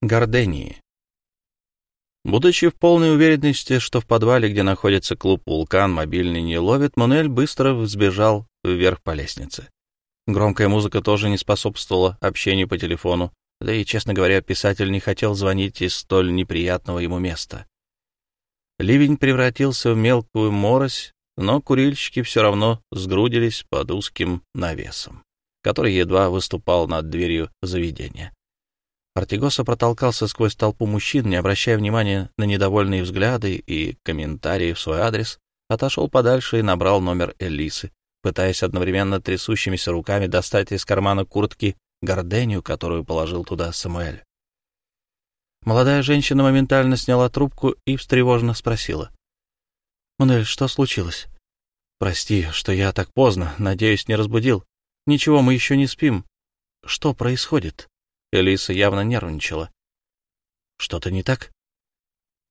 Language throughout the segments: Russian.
Гордении. Будучи в полной уверенности, что в подвале, где находится клуб «Вулкан», мобильный не ловит, Мануэль быстро взбежал вверх по лестнице. Громкая музыка тоже не способствовала общению по телефону, да и, честно говоря, писатель не хотел звонить из столь неприятного ему места. Ливень превратился в мелкую морось, но курильщики все равно сгрудились под узким навесом, который едва выступал над дверью заведения. Артигоса протолкался сквозь толпу мужчин, не обращая внимания на недовольные взгляды и комментарии в свой адрес, отошел подальше и набрал номер Элисы, пытаясь одновременно трясущимися руками достать из кармана куртки гордению, которую положил туда Самуэль. Молодая женщина моментально сняла трубку и встревоженно спросила. «Мануэль, что случилось?» «Прости, что я так поздно, надеюсь, не разбудил. Ничего, мы еще не спим. Что происходит?» Элиса явно нервничала. «Что-то не так?»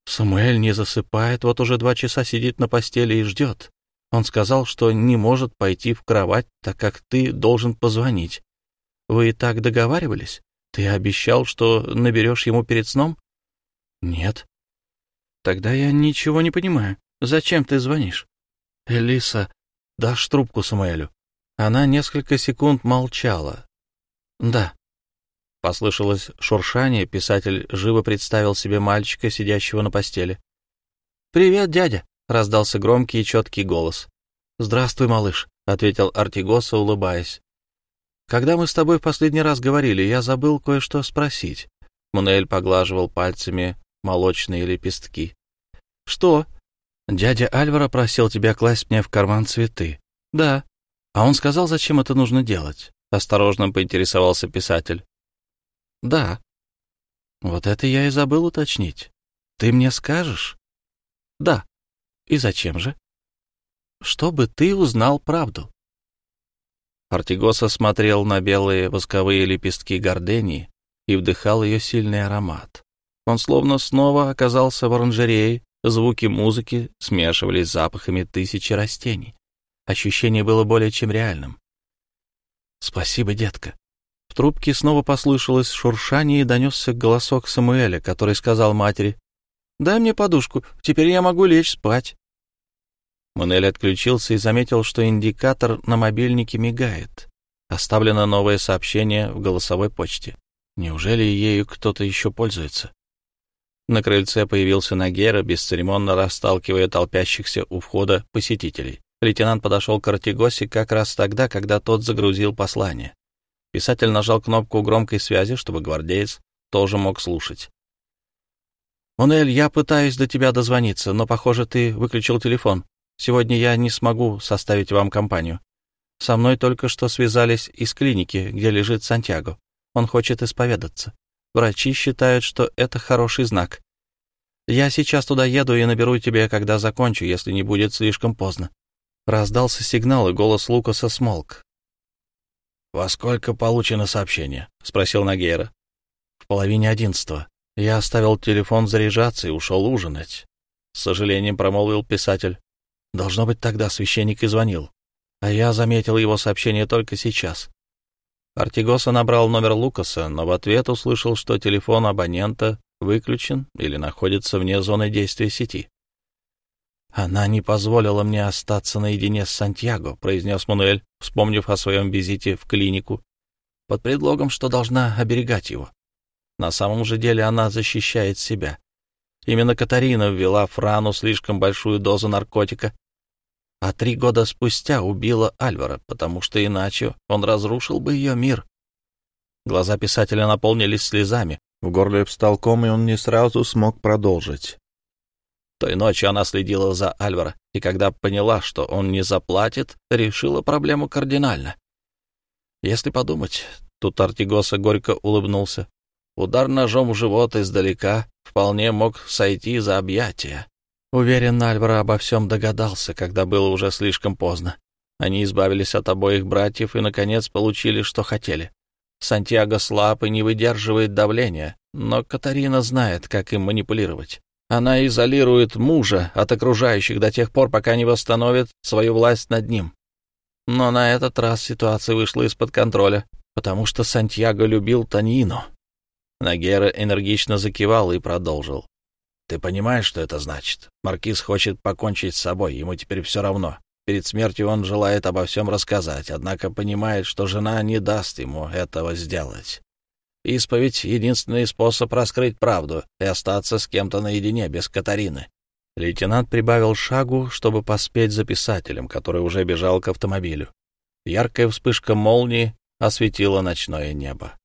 «Самуэль не засыпает, вот уже два часа сидит на постели и ждет. Он сказал, что не может пойти в кровать, так как ты должен позвонить. Вы и так договаривались? Ты обещал, что наберешь ему перед сном?» «Нет». «Тогда я ничего не понимаю. Зачем ты звонишь?» «Элиса, дашь трубку Самуэлю?» Она несколько секунд молчала. «Да». Послышалось шуршание, писатель живо представил себе мальчика, сидящего на постели. «Привет, дядя!» — раздался громкий и четкий голос. «Здравствуй, малыш», — ответил Артигоса, улыбаясь. «Когда мы с тобой в последний раз говорили, я забыл кое-что спросить». Мунель поглаживал пальцами молочные лепестки. «Что?» «Дядя Альвара просил тебя класть мне в карман цветы». «Да». «А он сказал, зачем это нужно делать?» — осторожно поинтересовался писатель. Да. Вот это я и забыл уточнить. Ты мне скажешь? Да. И зачем же? Чтобы ты узнал правду. Артигоса смотрел на белые восковые лепестки гордении и вдыхал ее сильный аромат. Он словно снова оказался в оранжерее, звуки музыки смешивались с запахами тысячи растений. Ощущение было более чем реальным. «Спасибо, детка», трубке снова послышалось шуршание и донесся голосок Самуэля, который сказал матери, «Дай мне подушку, теперь я могу лечь спать». Манель отключился и заметил, что индикатор на мобильнике мигает. Оставлено новое сообщение в голосовой почте. Неужели ею кто-то еще пользуется? На крыльце появился Нагера, бесцеремонно расталкивая толпящихся у входа посетителей. Лейтенант подошел к Артигосе как раз тогда, когда тот загрузил послание. Писатель нажал кнопку громкой связи, чтобы гвардеец тоже мог слушать. «Монель, я пытаюсь до тебя дозвониться, но, похоже, ты выключил телефон. Сегодня я не смогу составить вам компанию. Со мной только что связались из клиники, где лежит Сантьяго. Он хочет исповедаться. Врачи считают, что это хороший знак. Я сейчас туда еду и наберу тебя, когда закончу, если не будет слишком поздно». Раздался сигнал, и голос Лукаса смолк. «Во сколько получено сообщение?» — спросил Нагейра. «В половине одиннадцатого. Я оставил телефон заряжаться и ушел ужинать». С сожалением промолвил писатель. «Должно быть, тогда священник и звонил. А я заметил его сообщение только сейчас». Артигоса набрал номер Лукаса, но в ответ услышал, что телефон абонента выключен или находится вне зоны действия сети. «Она не позволила мне остаться наедине с Сантьяго», — произнес Мануэль, вспомнив о своем визите в клинику, под предлогом, что должна оберегать его. На самом же деле она защищает себя. Именно Катарина ввела Франу слишком большую дозу наркотика, а три года спустя убила Альвара, потому что иначе он разрушил бы ее мир. Глаза писателя наполнились слезами, в горле встал ком, и он не сразу смог продолжить. Той ночью она следила за Альвара, и когда поняла, что он не заплатит, решила проблему кардинально. Если подумать, тут Артигоса горько улыбнулся, удар ножом в живот издалека вполне мог сойти за объятия. Уверен, Альвара обо всем догадался, когда было уже слишком поздно. Они избавились от обоих братьев и, наконец, получили, что хотели. Сантьяго слаб и не выдерживает давления, но Катарина знает, как им манипулировать. Она изолирует мужа от окружающих до тех пор, пока не восстановит свою власть над ним. Но на этот раз ситуация вышла из-под контроля, потому что Сантьяго любил Таньино. Нагера энергично закивал и продолжил. «Ты понимаешь, что это значит? Маркиз хочет покончить с собой, ему теперь все равно. Перед смертью он желает обо всем рассказать, однако понимает, что жена не даст ему этого сделать. Исповедь — единственный способ раскрыть правду и остаться с кем-то наедине, без Катарины. Лейтенант прибавил шагу, чтобы поспеть за писателем, который уже бежал к автомобилю. Яркая вспышка молнии осветила ночное небо.